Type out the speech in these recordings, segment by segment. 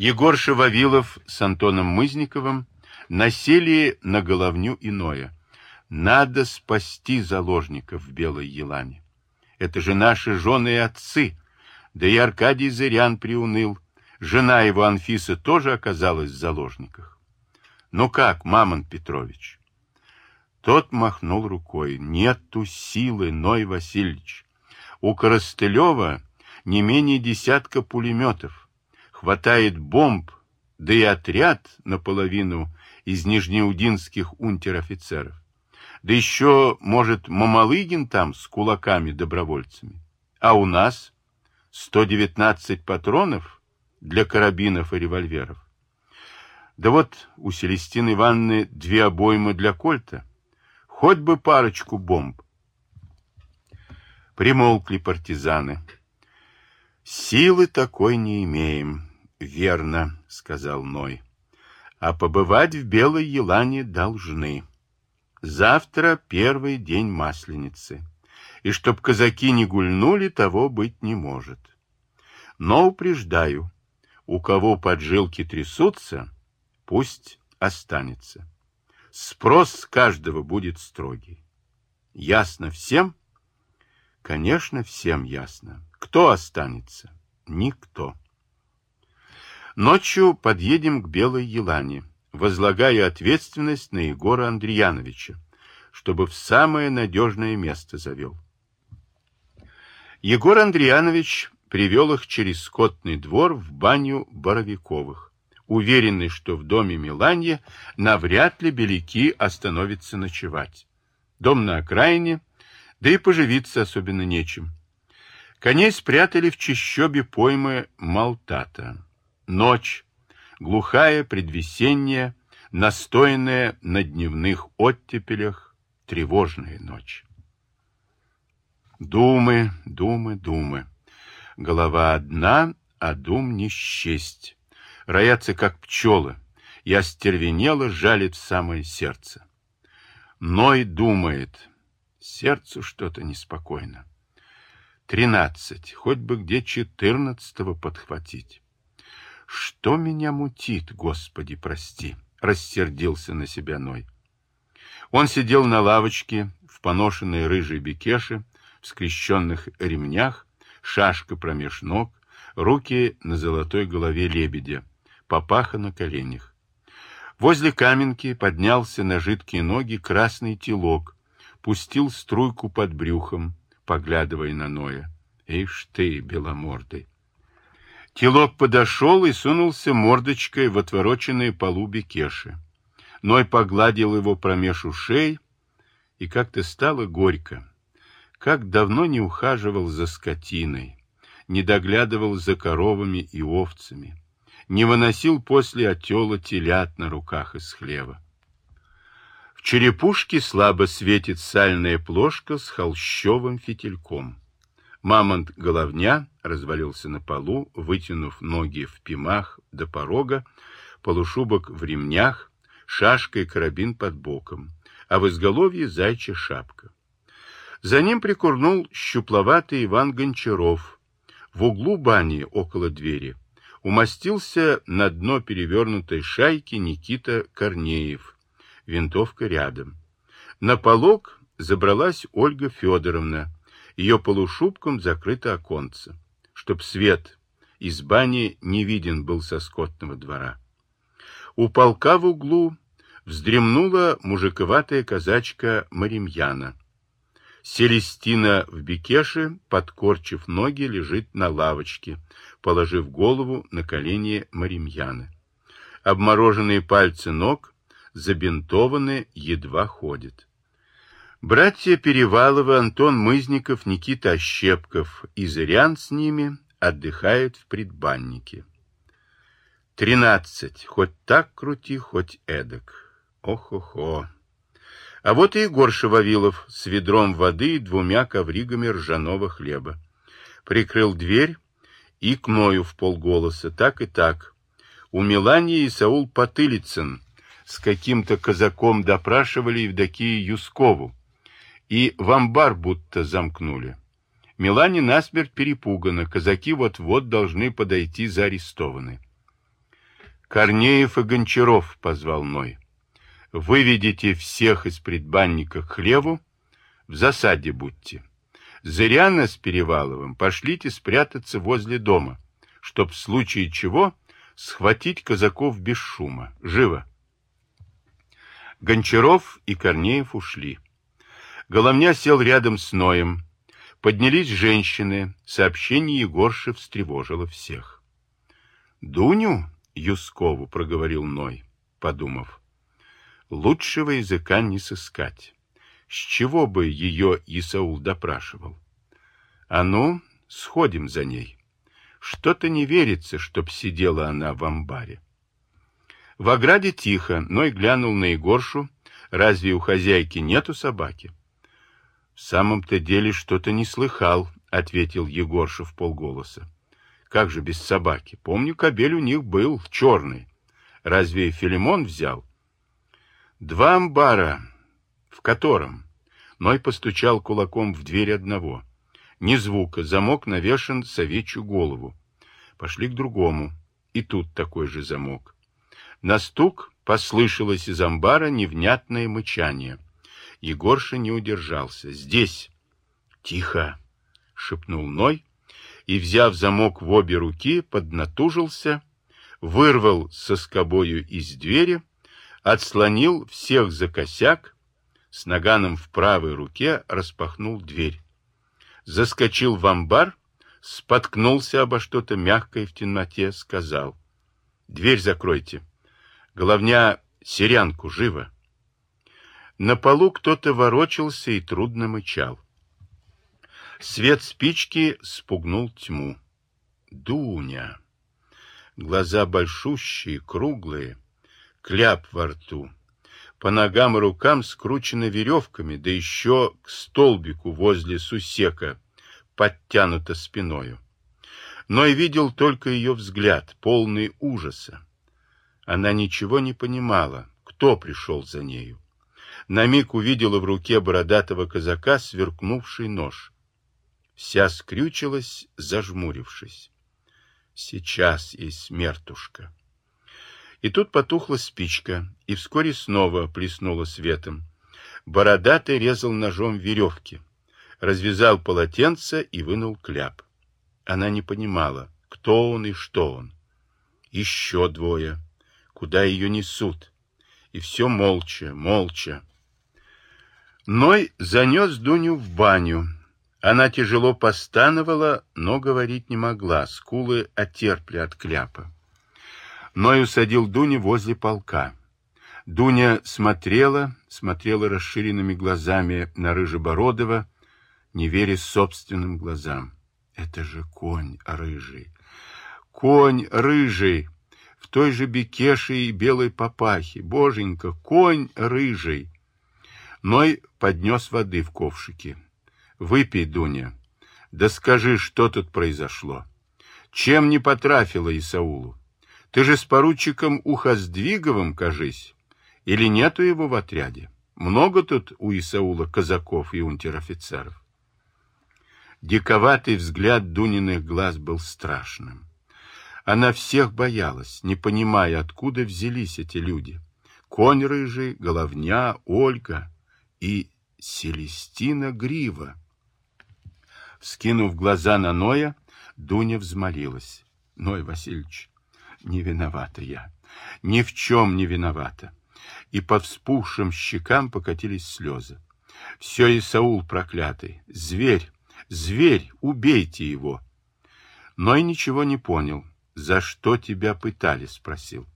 Егор Шававилов с Антоном Мызниковым насели на головню иное. Надо спасти заложников в Белой Елане. Это же наши жены и отцы. Да и Аркадий Зырян приуныл. Жена его Анфиса тоже оказалась в заложниках. Ну как, Мамон Петрович? Тот махнул рукой. Нету силы, Ной Васильевич. У Коростылева не менее десятка пулеметов. Хватает бомб, да и отряд наполовину из нижнеудинских унтер-офицеров. Да еще, может, Мамалыгин там с кулаками-добровольцами. А у нас 119 патронов для карабинов и револьверов. Да вот у Селестины Ивановны две обоймы для кольта. Хоть бы парочку бомб. Примолкли партизаны. Силы такой не имеем. Верно, сказал Ной. А побывать в Белой Елане должны. Завтра первый день Масленицы. И чтоб казаки не гульнули, того быть не может. Но упреждаю, у кого поджилки трясутся, пусть останется. Спрос каждого будет строгий. Ясно всем? Конечно, всем ясно. Кто останется? Никто. Ночью подъедем к Белой Елане возлагаю ответственность на Егора Андреяновича, чтобы в самое надежное место завел. Егор Андреянович привел их через скотный двор в баню Боровиковых, уверенный, что в доме Миланья навряд ли беляки остановятся ночевать. Дом на окраине, да и поживиться особенно нечем. Коней спрятали в чащобе поймы Малтата. Ночь, глухая, предвесенняя, настоянная на дневных оттепелях, тревожная ночь. Думы, думы, думы. Голова одна, а дум не счесть. Роятся, как пчелы, и остервенело жалит в самое сердце. Ной думает, сердцу что-то неспокойно. Тринадцать, хоть бы где четырнадцатого подхватить. Что меня мутит, Господи, прости, рассердился на себя Ной. Он сидел на лавочке в поношенной рыжей бекеше, в скрещенных ремнях, шашка промеж ног, руки на золотой голове лебедя, папаха на коленях. Возле каменки поднялся на жидкие ноги красный телок, пустил струйку под брюхом, поглядывая на Ноя. Ишь ты, беломордый! Телок подошел и сунулся мордочкой в отвороченные полуби кеши. Ной погладил его промеж ушей, и как-то стало горько. Как давно не ухаживал за скотиной, не доглядывал за коровами и овцами, не выносил после отела телят на руках из хлева. В черепушке слабо светит сальная плошка с холщовым фитильком. Мамонт-головня развалился на полу, вытянув ноги в пимах до порога, полушубок в ремнях, шашка и карабин под боком, а в изголовье зайчья шапка. За ним прикурнул щупловатый Иван Гончаров. В углу бани, около двери, умостился на дно перевернутой шайки Никита Корнеев. Винтовка рядом. На полог забралась Ольга Федоровна, ее полушубком закрыто оконце, чтоб свет из бани не виден был со скотного двора. У полка в углу вздремнула мужиковатая казачка Маримьяна. Селестина в бекеше, подкорчив ноги, лежит на лавочке, положив голову на колени Маримьяны. Обмороженные пальцы ног забинтованы, едва ходят. Братья Переваловы, Антон Мызников, Никита Ощепков и Зырян с ними отдыхают в предбаннике. Тринадцать. Хоть так крути, хоть эдак. Ох-охо. А вот и Егор Шававилов с ведром воды и двумя ковригами ржаного хлеба. Прикрыл дверь и к Ною в полголоса, так и так. У Мелании Саул Потылицын с каким-то казаком допрашивали Евдокию Юскову и в амбар будто замкнули. Милане насмерть перепугана, казаки вот-вот должны подойти за арестованные. Корнеев и Гончаров, — позвал Ной. Выведите всех из предбанника к хлеву, в засаде будьте. Зыряна с Переваловым пошлите спрятаться возле дома, чтоб в случае чего схватить казаков без шума. Живо! Гончаров и Корнеев ушли. Головня сел рядом с Ноем. Поднялись женщины. Сообщение Егорши встревожило всех. «Дуню?» — Юскову проговорил Ной, подумав. «Лучшего языка не сыскать. С чего бы ее Исаул допрашивал? А ну, сходим за ней. Что-то не верится, чтоб сидела она в амбаре». В ограде тихо, Ной глянул на Егоршу. Разве у хозяйки нету собаки? Самом-то деле что-то не слыхал, ответил Егорша в полголоса. Как же без собаки? Помню, кобель у них был, черный. Разве Филимон взял? Два амбара. В котором? Ной постучал кулаком в дверь одного. Ни звука, замок навешан совечью голову. Пошли к другому. И тут такой же замок. На стук послышалось из амбара невнятное мычание. Егорша не удержался. «Здесь!» «Тихо!» — шепнул Ной, и, взяв замок в обе руки, поднатужился, вырвал со скобою из двери, отслонил всех за косяк, с наганом в правой руке распахнул дверь. Заскочил в амбар, споткнулся обо что-то мягкое в темноте, сказал. «Дверь закройте». Головня серянку живо. На полу кто-то ворочался и трудно мычал. Свет спички спугнул тьму. Дуня. Глаза большущие, круглые, кляп во рту. По ногам и рукам скручены веревками, да еще к столбику возле сусека, подтянута спиною. Но и видел только ее взгляд, полный ужаса. Она ничего не понимала, кто пришел за нею. На миг увидела в руке бородатого казака сверкнувший нож. Вся скрючилась, зажмурившись. Сейчас и смертушка. И тут потухла спичка, и вскоре снова плеснула светом. Бородатый резал ножом веревки, развязал полотенце и вынул кляп. Она не понимала, кто он и что он. Еще двое куда ее несут. И все молча, молча. Ной занес Дуню в баню. Она тяжело постановала, но говорить не могла, скулы отерпли от кляпа. Ной усадил Дуню возле полка. Дуня смотрела, смотрела расширенными глазами на Рыжебородова, не веря собственным глазам. Это же конь рыжий. Конь рыжий! в той же бекеше и белой папахе. Боженька, конь рыжий. Ной поднес воды в ковшике. Выпей, Дуня. Да скажи, что тут произошло. Чем не потрафила Исаулу? Ты же с поручиком Ухоздвиговым, кажись. Или нету его в отряде? Много тут у Исаула казаков и унтер-офицеров. Диковатый взгляд Дуниных глаз был страшным. Она всех боялась, не понимая, откуда взялись эти люди. Конь рыжий, головня, Ольга и Селестина Грива. Скинув глаза на Ноя, Дуня взмолилась. Ной Васильевич, не виновата я, ни в чем не виновата. И по вспухшим щекам покатились слезы. Все Исаул проклятый, зверь, зверь, убейте его. Ной ничего не понял, «За что тебя пытали?» — спросил.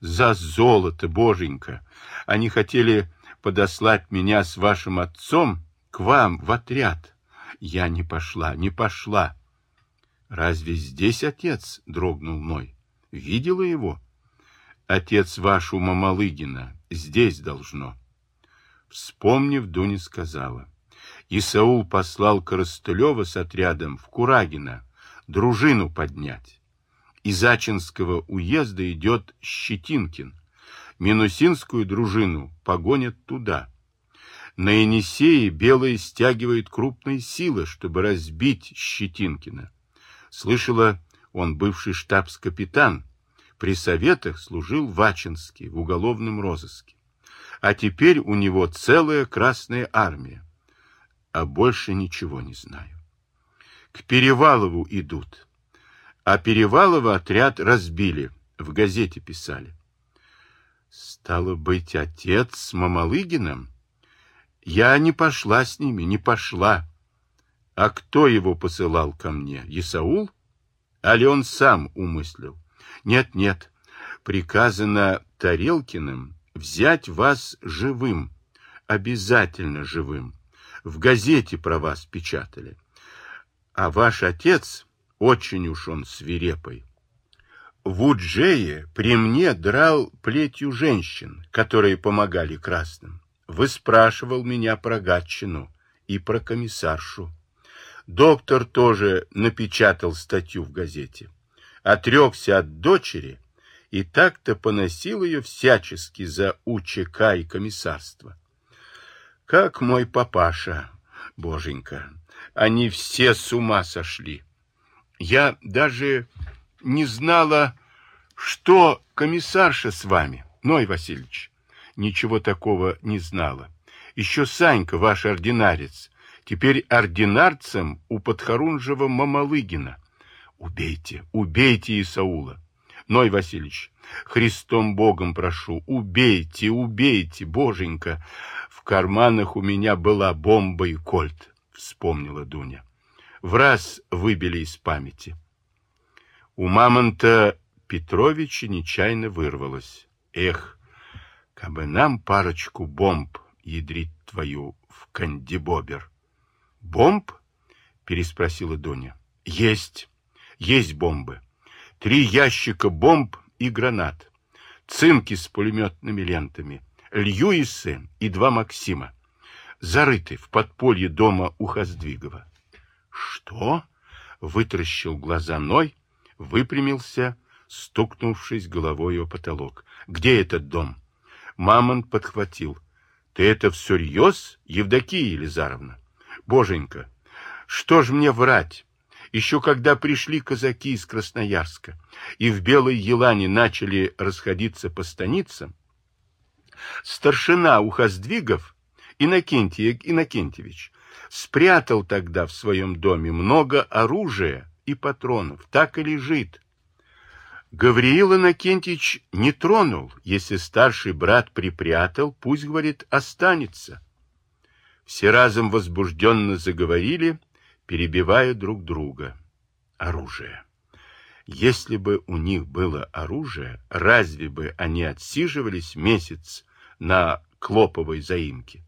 «За золото, боженька! Они хотели подослать меня с вашим отцом к вам в отряд. Я не пошла, не пошла». «Разве здесь отец?» — дрогнул мой. «Видела его?» «Отец ваш у Мамалыгина. Здесь должно». Вспомнив, Дуня сказала. Исаул послал Коростылева с отрядом в Курагино дружину поднять из Ачинского уезда идет Щетинкин. Минусинскую дружину погонят туда. На Енисее белые стягивают крупные силы, чтобы разбить Щетинкина. Слышала, он бывший штабс-капитан, при советах служил в Ачинске, в уголовном розыске. А теперь у него целая Красная Армия. А больше ничего не знаю. К Перевалову идут. А Перевалова отряд разбили, в газете писали. Стало быть, отец с Мамалыгиным? Я не пошла с ними, не пошла. А кто его посылал ко мне? Исаул? Али он сам умыслил? Нет, нет, приказано Тарелкиным взять вас живым, обязательно живым. В газете про вас печатали. А ваш отец, очень уж он свирепый, в Уджее при мне драл плетью женщин, которые помогали красным. Выспрашивал меня про Гатчину и про комиссаршу. Доктор тоже напечатал статью в газете. Отрекся от дочери и так-то поносил ее всячески за УЧК и комиссарство. Как мой папаша, боженька, они все с ума сошли. Я даже не знала, что комиссарша с вами, Ной Васильевич. Ничего такого не знала. Еще Санька, ваш ординарец, теперь ординарцем у подхорунжего Мамалыгина. Убейте, убейте Исаула. Ной Васильевич, Христом Богом прошу, убейте, убейте, боженька. В карманах у меня была бомба и кольт, вспомнила Дуня. В раз выбили из памяти. У Мамонта Петровича нечаянно вырвалось. Эх, кабы нам парочку бомб ядрить твою в кандибобер. Бомб? Переспросила Доня. Есть, есть бомбы. Три ящика бомб и гранат. Цинки с пулеметными лентами. Льюисы и два Максима. Зарыты в подполье дома у Хоздвигова. Что? Вытращил глаза Ной выпрямился, стукнувшись головой о потолок. «Где этот дом?» Мамонт подхватил. «Ты это всерьез, Евдокия Елизаровна? Боженька, что ж мне врать?» Еще когда пришли казаки из Красноярска и в Белой Елане начали расходиться по станицам, старшина у Хоздвигов Иннокентий Иннокентьевич спрятал тогда в своем доме много оружия и патронов. Так и лежит. Гавриил Иннокентьевич не тронул. Если старший брат припрятал, пусть, говорит, останется. Все разом возбужденно заговорили, перебивая друг друга. Оружие. Если бы у них было оружие, разве бы они отсиживались месяц на Клоповой заимке?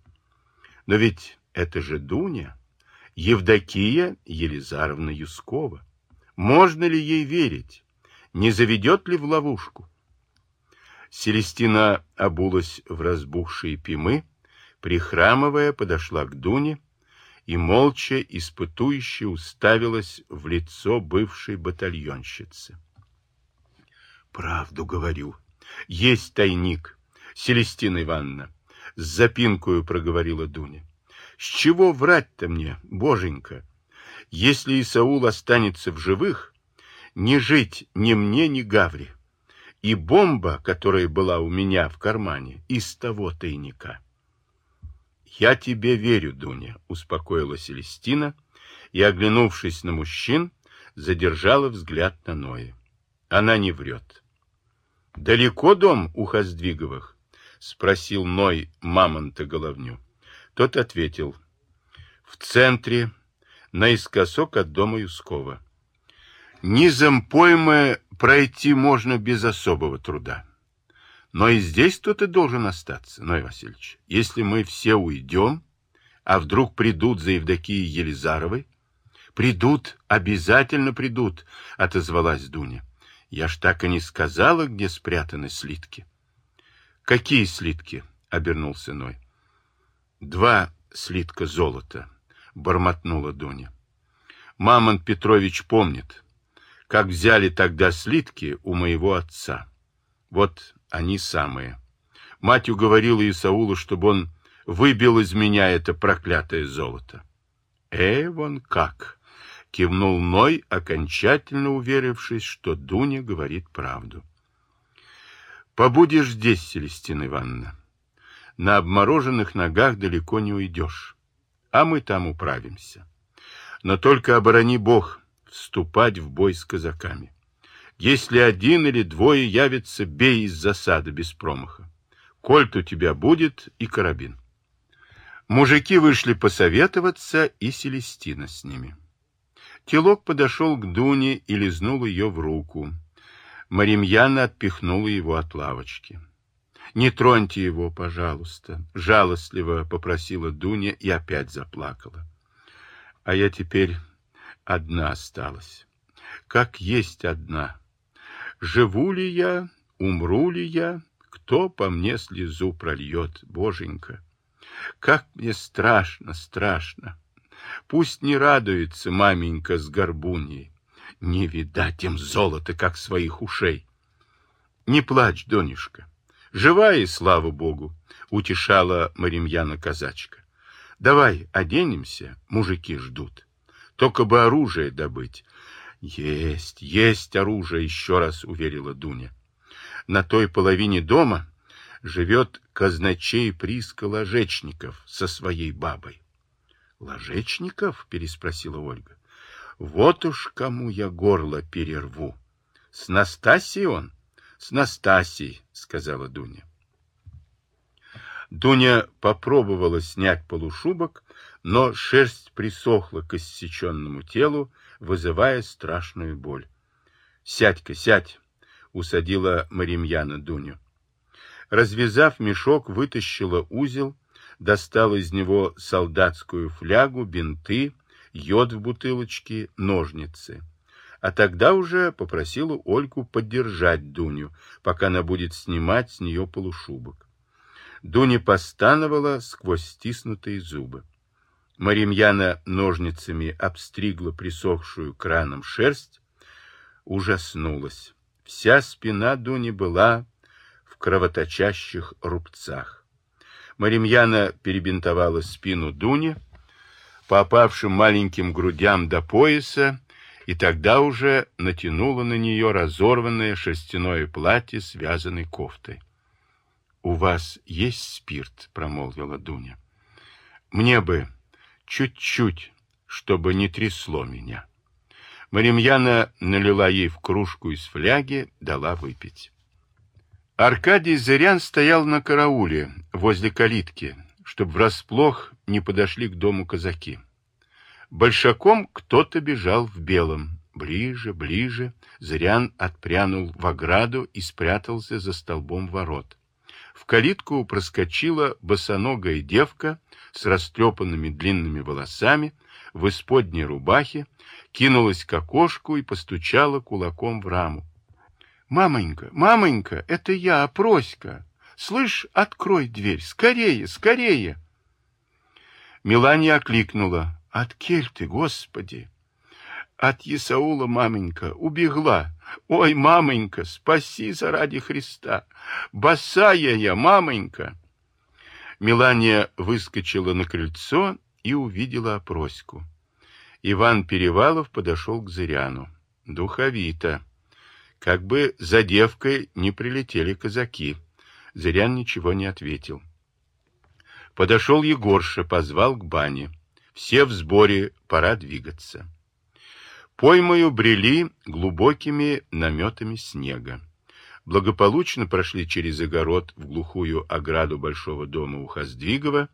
Но ведь это же Дуня. Евдокия Елизаровна Юскова. Можно ли ей верить? Не заведет ли в ловушку? Селестина обулась в разбухшие пимы, прихрамывая, подошла к Дуне и молча, испытующе уставилась в лицо бывшей батальонщицы. «Правду говорю. Есть тайник, Селестина Ивановна», — с запинкою проговорила Дуня. С чего врать-то мне, боженька? Если Исаул останется в живых, не жить ни мне, ни Гаври. И бомба, которая была у меня в кармане, из того тайника. «Я тебе верю, Дуня», — успокоила Селестина и, оглянувшись на мужчин, задержала взгляд на Ноя. Она не врет. «Далеко дом у Хоздвиговых?» — спросил Ной мамонта головню. Тот ответил. В центре, наискосок от дома Юскова. Низом поймы пройти можно без особого труда. Но и здесь кто-то должен остаться, Ной Васильевич. Если мы все уйдем, а вдруг придут за Евдокией Елизаровой? Придут, обязательно придут, отозвалась Дуня. Я ж так и не сказала, где спрятаны слитки. Какие слитки? обернулся Ной. Два слитка золота, бормотнула Дуня. Мамонт Петрович помнит, как взяли тогда слитки у моего отца. Вот они самые. Мать уговорила Исаулу, чтобы он выбил из меня это проклятое золото. Э, вон как! Кивнул Ной, окончательно уверившись, что Дуня говорит правду. Побудешь здесь, Селестина Ивановна. На обмороженных ногах далеко не уйдешь, а мы там управимся. Но только оборони Бог вступать в бой с казаками. Если один или двое явятся, бей из засады без промаха. Кольт у тебя будет и карабин. Мужики вышли посоветоваться, и Селестина с ними. Телок подошел к Дуне и лизнул ее в руку. Маримьяна отпихнула его от лавочки. «Не троньте его, пожалуйста», — жалостливо попросила Дуня и опять заплакала. «А я теперь одна осталась. Как есть одна. Живу ли я, умру ли я, кто по мне слезу прольет, боженька? Как мне страшно, страшно. Пусть не радуется маменька с горбуньей. Не видать им золота, как своих ушей. Не плачь, Донюшка. Живая, и слава богу, утешала Маримьяна казачка. Давай оденемся, мужики ждут. Только бы оружие добыть. Есть, есть оружие, еще раз уверила Дуня. На той половине дома живет казначей Приска Ложечников со своей бабой. Ложечников? переспросила Ольга. Вот уж кому я горло перерву. С Настасией он? С Настасией, сказала Дуня. Дуня попробовала снять полушубок, но шерсть присохла к иссеченному телу, вызывая страшную боль. — Сядь-ка, сядь! — усадила Маримьяна Дуню. Развязав мешок, вытащила узел, достал из него солдатскую флягу, бинты, йод в бутылочке, ножницы. А тогда уже попросила Ольгу поддержать Дуню, пока она будет снимать с нее полушубок. Дуня постановала сквозь стиснутые зубы. Маримьяна ножницами обстригла присохшую краном шерсть, ужаснулась. Вся спина Дуни была в кровоточащих рубцах. Маримьяна перебинтовала спину Дуни, по опавшим маленьким грудям до пояса, и тогда уже натянула на нее разорванное шерстяное платье с вязаной кофтой. — У вас есть спирт? — промолвила Дуня. — Мне бы чуть-чуть, чтобы не трясло меня. Маримьяна налила ей в кружку из фляги, дала выпить. Аркадий Зырян стоял на карауле возле калитки, чтобы врасплох не подошли к дому казаки. Большаком кто-то бежал в белом. Ближе, ближе. Зырян отпрянул в ограду и спрятался за столбом ворот. В калитку проскочила босоногая девка с растрепанными длинными волосами, в исподней рубахе, кинулась к окошку и постучала кулаком в раму. «Мамонька, мамонька, это я, Проська! Слышь, открой дверь, скорее, скорее!» Миланья окликнула. «От кель ты, Господи!» «От Исаула, маменька, убегла! Ой, мамонька, спаси заради Христа! Босая я, мамонька!» Милания выскочила на крыльцо и увидела Проську. Иван Перевалов подошел к Зыряну. Духовито. Как бы за девкой не прилетели казаки. Зырян ничего не ответил. Подошел Егорша, позвал к бане. Все в сборе, пора двигаться. Поймою брели глубокими наметами снега. Благополучно прошли через огород в глухую ограду большого дома у Хоздвигова,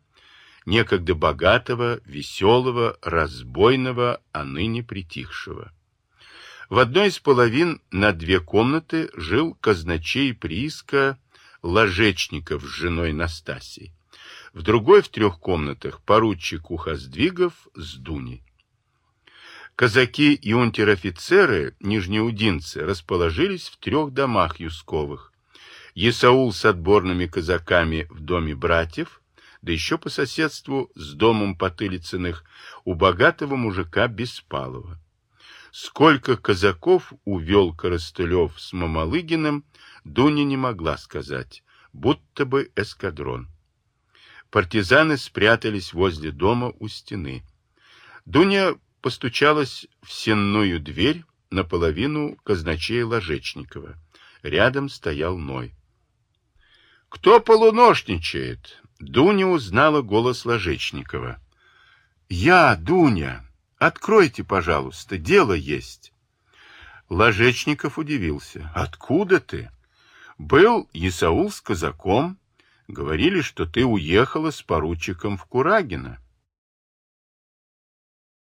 некогда богатого, веселого, разбойного, а ныне притихшего. В одной из половин на две комнаты жил казначей прииска Ложечников с женой Настасией. В другой в трех комнатах поручик Ухоздвигов с Дуней. Казаки и унтер-офицеры, нижнеудинцы, расположились в трех домах Юсковых. Есаул с отборными казаками в доме братьев, да еще по соседству с домом Потылицыных у богатого мужика Беспалова. Сколько казаков увел Коростылев с Мамалыгиным, Дуня не могла сказать, будто бы эскадрон. Партизаны спрятались возле дома у стены. Дуня постучалась в сенную дверь наполовину казначея Ложечникова. Рядом стоял Ной. Кто полуношничает? Дуня узнала голос Ложечникова. Я, Дуня. Откройте, пожалуйста, дело есть. Ложечников удивился. Откуда ты? Был Исаул с казаком. Говорили, что ты уехала с поручиком в Курагино.